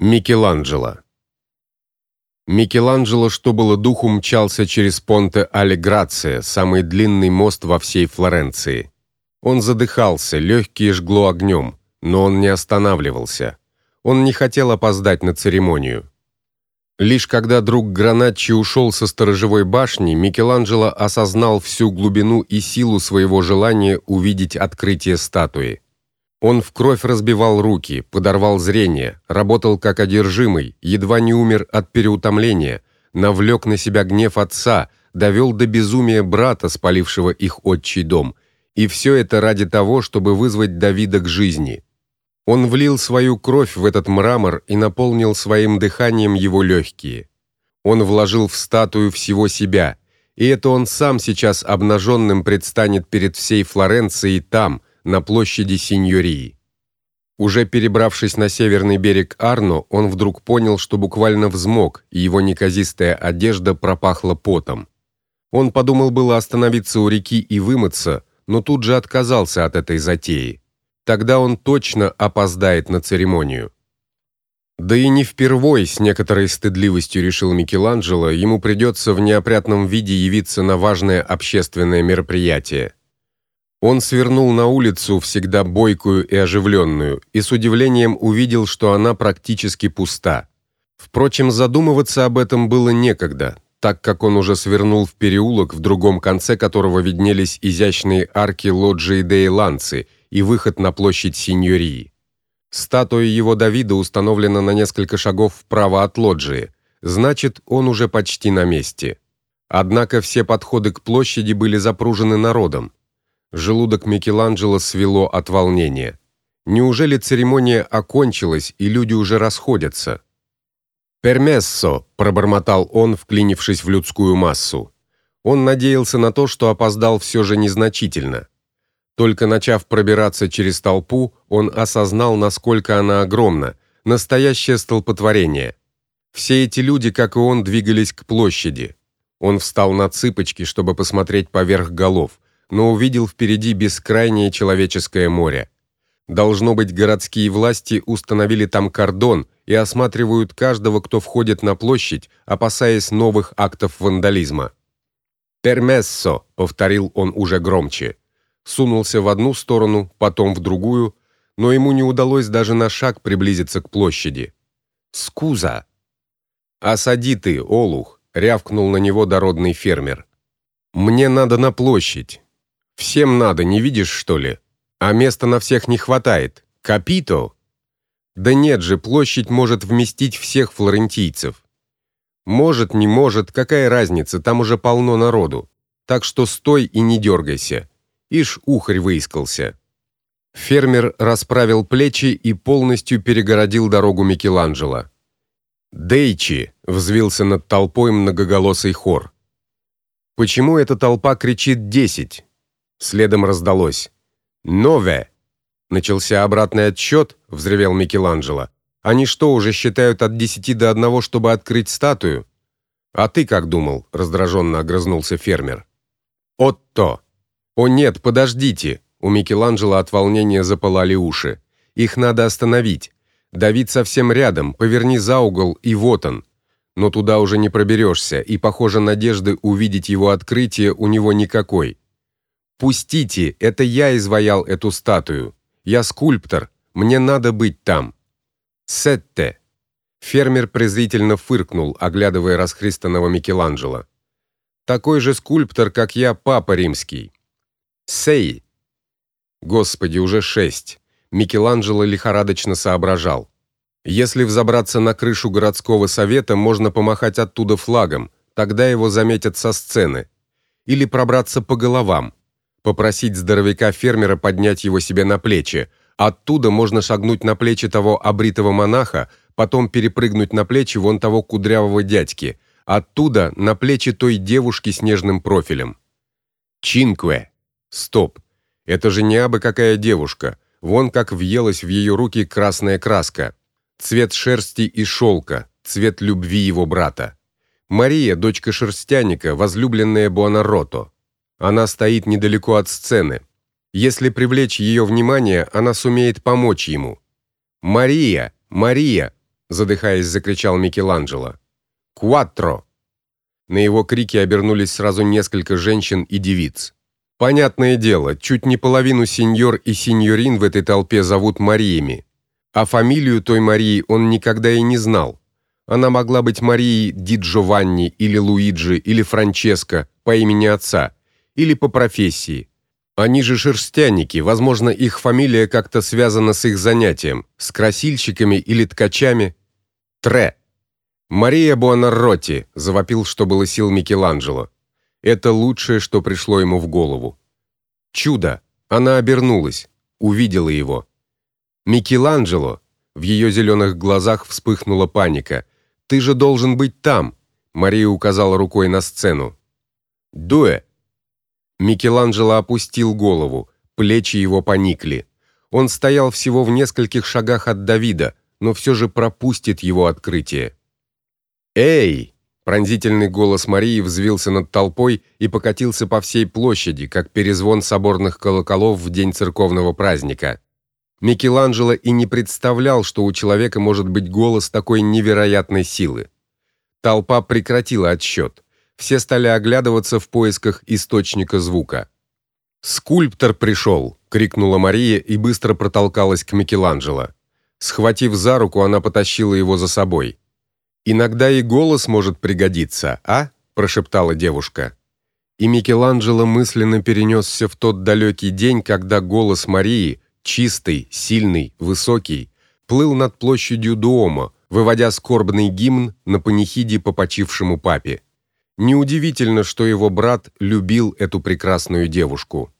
Микеланджело. Микеланджело, что было духу, мчался через Понте Алеграция, самый длинный мост во всей Флоренции. Он задыхался, легкие жгло огнем, но он не останавливался. Он не хотел опоздать на церемонию. Лишь когда друг Граначчи ушел со сторожевой башни, Микеланджело осознал всю глубину и силу своего желания увидеть открытие статуи. Он в кровь разбивал руки, подорвал зрение, работал как одержимый, едва не умер от переутомления, навлек на себя гнев отца, довел до безумия брата, спалившего их отчий дом. И все это ради того, чтобы вызвать Давида к жизни. Он влил свою кровь в этот мрамор и наполнил своим дыханием его легкие. Он вложил в статую всего себя, и это он сам сейчас обнаженным предстанет перед всей Флоренцией там, на площади Синьории. Уже перебравшись на северный берег Арно, он вдруг понял, что буквально взмок, и его неказистая одежда пропахла потом. Он подумал было остановиться у реки и вымыться, но тут же отказался от этой затеи. Тогда он точно опоздает на церемонию. Да и не впервой, с некоторой стыдливостью решил Микеланджело, ему придется в неопрятном виде явиться на важное общественное мероприятие. Он свернул на улицу, всегда бойкую и оживленную, и с удивлением увидел, что она практически пуста. Впрочем, задумываться об этом было некогда, так как он уже свернул в переулок, в другом конце которого виднелись изящные арки лоджии де Ланци и выход на площадь Синьории. Статуя его Давида установлена на несколько шагов вправо от лоджии. Значит, он уже почти на месте. Однако все подходы к площади были запружены народом. Желудок Микеланджело свело от волнения. Неужели церемония окончилась и люди уже расходятся? «Пермессо», — пробормотал он, вклинившись в людскую массу. Он надеялся на то, что опоздал все же незначительно. Только начав пробираться через толпу, он осознал, насколько она огромна, настоящее столпотворение. Все эти люди, как и он, двигались к площади. Он встал на цыпочки, чтобы посмотреть поверх голов но увидел впереди бескрайнее человеческое море. Должно быть, городские власти установили там кордон и осматривают каждого, кто входит на площадь, опасаясь новых актов вандализма. «Пермессо», — повторил он уже громче. Сунулся в одну сторону, потом в другую, но ему не удалось даже на шаг приблизиться к площади. «Скуза!» «Осади ты, олух!» — рявкнул на него дородный фермер. «Мне надо на площадь. Всем надо, не видишь, что ли? А места на всех не хватает. Капито. Да нет же, площадь может вместить всех флорентийцев. Может, не может, какая разница, там уже полно народу. Так что стой и не дергайся. Ишь, ухарь выискался. Фермер расправил плечи и полностью перегородил дорогу Микеланджело. "Дейчи!" взвился над толпой многоголосый хор. Почему эта толпа кричит десять? Следом раздалось: "Нове!" Начался обратный отсчет, взревел Микеланджело. Они что, уже считают от десяти до одного, чтобы открыть статую? А ты как думал? раздраженно огрызнулся фермер. Отто. О нет, подождите. У Микеланджело от волнения запылали уши. Их надо остановить. Давид совсем рядом, поверни за угол, и вот он. Но туда уже не проберешься, и, похоже, надежды увидеть его открытие у него никакой. Пустите, это я изваял эту статую. Я скульптор, мне надо быть там. Сетте. Фермер презрительно фыркнул, оглядывая расхристанного Микеланджело. Такой же скульптор, как я, папа римский. Сей. Господи, уже шесть. Микеланджело лихорадочно соображал. Если взобраться на крышу городского совета, можно помахать оттуда флагом, тогда его заметят со сцены. Или пробраться по головам попросить здоровяка-фермера поднять его себе на плечи. Оттуда можно шагнуть на плечи того обритого монаха, потом перепрыгнуть на плечи вон того кудрявого дядьки, оттуда на плечи той девушки с нежным профилем. Чинкве. Стоп. Это же не абы какая девушка. Вон как въелась в ее руки красная краска. Цвет шерсти и шелка, цвет любви его брата. Мария, дочка шерстяника, возлюбленная Буонаротто. Она стоит недалеко от сцены. Если привлечь ее внимание, она сумеет помочь ему. Мария, Мария. задыхаясь, закричал Микеланджело. Кваттро. На его крики обернулись сразу несколько женщин и девиц. Понятное дело, чуть не половину сеньор и сеньорин в этой толпе зовут Мариями, а фамилию той Марии он никогда и не знал. Она могла быть Марией Ди Джованни или Луиджи или Франческо по имени отца или по профессии. Они же шерстяники, возможно, их фамилия как-то связана с их занятием, с красильщиками или ткачами. Тре. Мария Буонаротти, завопил, что было сил Микеланджело. Это лучшее, что пришло ему в голову. Чудо. Она обернулась, увидела его. Микеланджело. В ее зеленых глазах вспыхнула паника. Ты же должен быть там. Мария указала рукой на сцену. Дуэ. Микеланджело опустил голову, плечи его поникли. Он стоял всего в нескольких шагах от Давида, но все же пропустит его открытие. "Эй!" Пронзительный голос Марии взвился над толпой и покатился по всей площади, как перезвон соборных колоколов в день церковного праздника. Микеланджело и не представлял, что у человека может быть голос такой невероятной силы. Толпа прекратила отсчет. Все стали оглядываться в поисках источника звука. "Скульптор пришел!» — крикнула Мария и быстро протолкалась к Микеланджело. Схватив за руку, она потащила его за собой. Иногда и голос может пригодиться, а? прошептала девушка. И Микеланджело мысленно перенесся в тот далекий день, когда голос Марии, чистый, сильный, высокий, плыл над площадью Дуомо, выводя скорбный гимн на панихиде по почившему папе. Неудивительно, что его брат любил эту прекрасную девушку.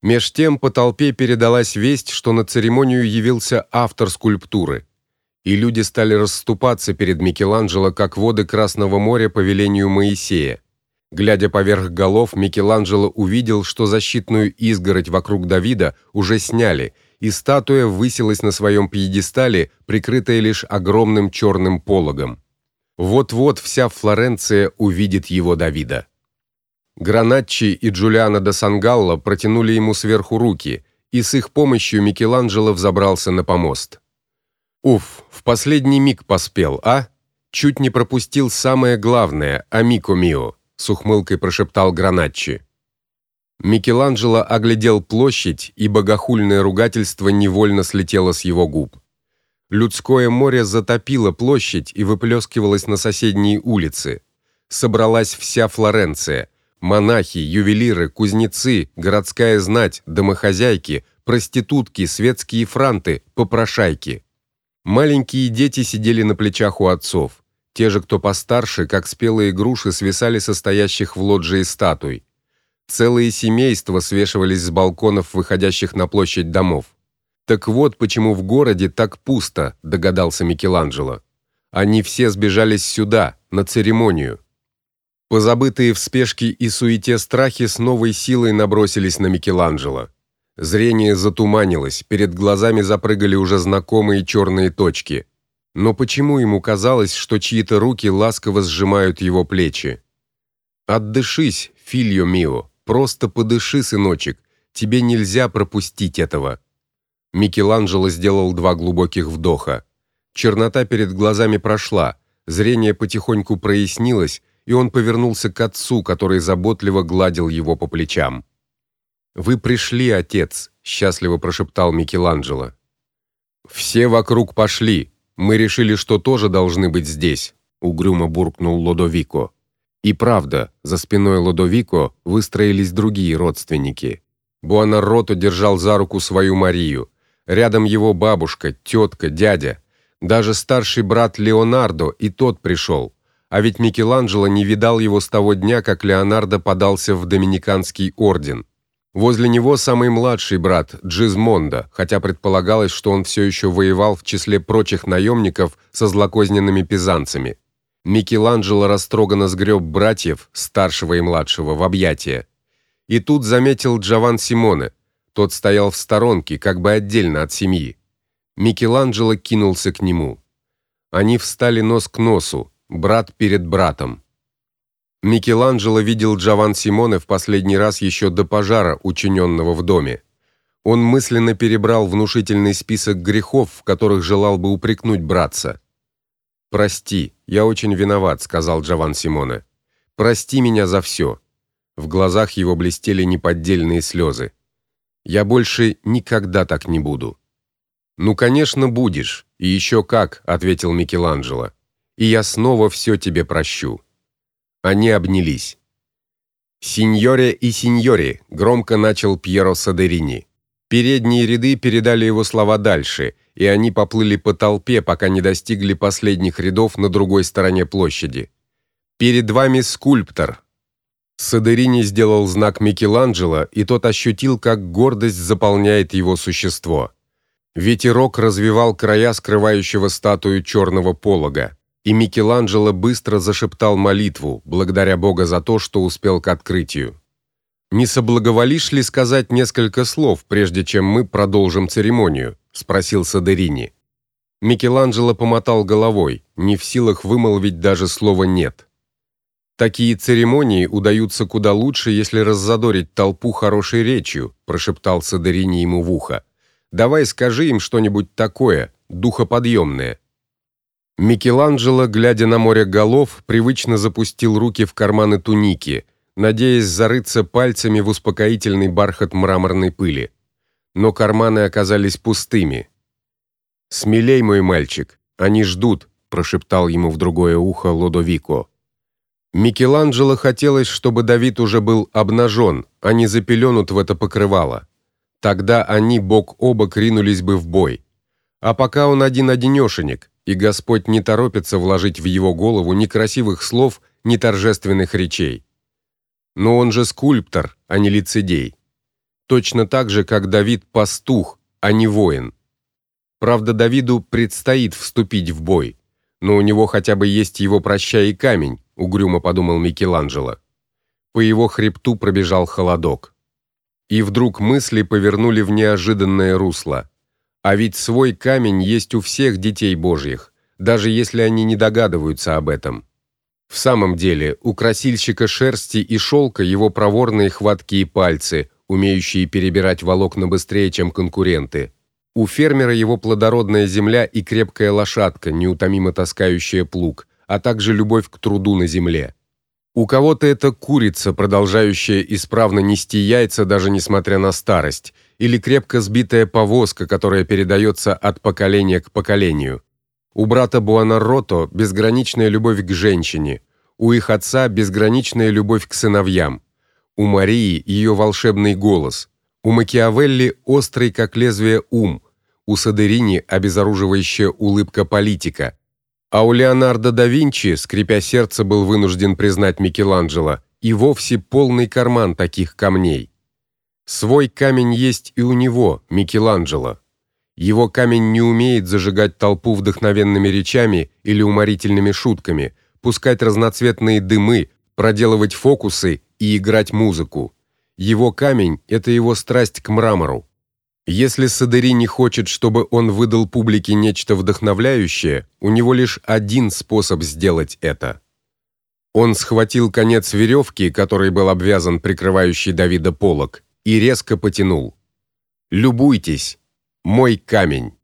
Меж тем по толпе передалась весть, что на церемонию явился автор скульптуры, и люди стали расступаться перед Микеланджело, как воды Красного моря по велению Моисея. Глядя поверх голов, Микеланджело увидел, что защитную изгородь вокруг Давида уже сняли, и статуя высилась на своем пьедестале, прикрытая лишь огромным черным пологом. Вот-вот вся Флоренция увидит его Давида. Граначчи и Джулиано да Сангалло протянули ему сверху руки, и с их помощью Микеланджело взобрался на помост. Уф, в последний миг поспел, а? Чуть не пропустил самое главное, амико мио, с ухмылкой прошептал Граначчи. Микеланджело оглядел площадь, и богохульное ругательство невольно слетело с его губ. Людское море затопило площадь и выплескивалось на соседние улицы. Собралась вся Флоренция: монахи, ювелиры, кузнецы, городская знать, домохозяйки, проститутки, светские франты, попрошайки. Маленькие дети сидели на плечах у отцов. Те же, кто постарше, как спелые груши, свисали со стоящих в лоджии статуй. Целые семейства свешивались с балконов, выходящих на площадь домов. Так вот, почему в городе так пусто, догадался Микеланджело. Они все сбежались сюда, на церемонию. Позабытые в спешке и суете страхи с новой силой набросились на Микеланджело. Зрение затуманилось, перед глазами запрыгали уже знакомые черные точки. Но почему ему казалось, что чьи-то руки ласково сжимают его плечи? Отдышись, фильо мио, просто подыши, сыночек. Тебе нельзя пропустить этого. Микеланджело сделал два глубоких вдоха. Чернота перед глазами прошла, зрение потихоньку прояснилось, и он повернулся к отцу, который заботливо гладил его по плечам. Вы пришли, отец, счастливо прошептал Микеланджело. Все вокруг пошли. Мы решили, что тоже должны быть здесь, угрюмо буркнул Лодовико. И правда, за спиной Лодовико выстроились другие родственники. Буонаротто держал за руку свою Марию. Рядом его бабушка, тетка, дядя, даже старший брат Леонардо, и тот пришел. А ведь Микеланджело не видал его с того дня, как Леонардо подался в доминиканский орден. Возле него самый младший брат Джизмондо, хотя предполагалось, что он все еще воевал в числе прочих наемников со злокозненными пизанцами. Микеланджело растроганно сгреб братьев, старшего и младшего, в объятия. И тут заметил Джован Симоне, тот стоял в сторонке, как бы отдельно от семьи. Микеланджело кинулся к нему. Они встали нос к носу, брат перед братом. Микеланджело видел Джован Симоне в последний раз еще до пожара, учиненного в доме. Он мысленно перебрал внушительный список грехов, в которых желал бы упрекнуть братца. Прости, я очень виноват, сказал Джован Симоне. Прости меня за все. В глазах его блестели неподдельные слезы. Я больше никогда так не буду. Ну, конечно, будешь. И еще как, ответил Микеланджело. И я снова все тебе прощу. Они обнялись. Синьоре и синьори, громко начал Пьеро Садерини. Передние ряды передали его слова дальше, и они поплыли по толпе, пока не достигли последних рядов на другой стороне площади. Перед вами скульптор, Садерини сделал знак Микеланджело, и тот ощутил, как гордость заполняет его существо. Ветерок развивал края скрывающего статую черного полога, и Микеланджело быстро зашептал молитву, благодаря Бога за то, что успел к открытию. Не соблаговолишь ли сказать несколько слов, прежде чем мы продолжим церемонию, спросил Садерини. Микеланджело помотал головой, не в силах вымолвить даже слова нет. Такие церемонии удаются куда лучше, если раззадорить толпу хорошей речью, прошептал Садерини ему в ухо. Давай скажи им что-нибудь такое, духоподъемное». Микеланджело, глядя на море голов, привычно запустил руки в карманы туники, надеясь зарыться пальцами в успокоительный бархат мраморной пыли. Но карманы оказались пустыми. "Смелей, мой мальчик, они ждут", прошептал ему в другое ухо Лодовико. Микеланджело хотелось, чтобы Давид уже был обнажен, а не запеленут в это покрывало. Тогда они бок о бок ринулись бы в бой. А пока он один-одинешенек, и Господь не торопится вложить в его голову ни красивых слов, ни торжественных речей. Но он же скульптор, а не лицедей. Точно так же, как Давид пастух, а не воин. Правда, Давиду предстоит вступить в бой, но у него хотя бы есть его прощай и камень, угрюмо подумал Микеланджело. По его хребту пробежал холодок. И вдруг мысли повернули в неожиданное русло. А ведь свой камень есть у всех детей Божьих, даже если они не догадываются об этом. В самом деле, у красильщика шерсти и шелка его проворные хваткие пальцы, умеющие перебирать волокна быстрее, чем конкуренты. У фермера его плодородная земля и крепкая лошадка, неутомимо таскающая плуг а также любовь к труду на земле. У кого-то это курица, продолжающая исправно нести яйца даже несмотря на старость, или крепко сбитая повозка, которая передается от поколения к поколению. У брата Буонаротто безграничная любовь к женщине, у их отца безграничная любовь к сыновьям. У Марии ее волшебный голос, у Макиавелли острый как лезвие ум, у Садерини обезоруживающая улыбка политика, а у Леонардо да Винчи, скрипя сердце, был вынужден признать Микеланджело, и вовсе полный карман таких камней. Свой камень есть и у него, Микеланджело. Его камень не умеет зажигать толпу вдохновенными речами или уморительными шутками, пускать разноцветные дымы, проделывать фокусы и играть музыку. Его камень это его страсть к мрамору. Если Садери не хочет, чтобы он выдал публике нечто вдохновляющее, у него лишь один способ сделать это. Он схватил конец веревки, которой был обвязан прикрывающий Давида полог, и резко потянул. Любуйтесь, мой камень.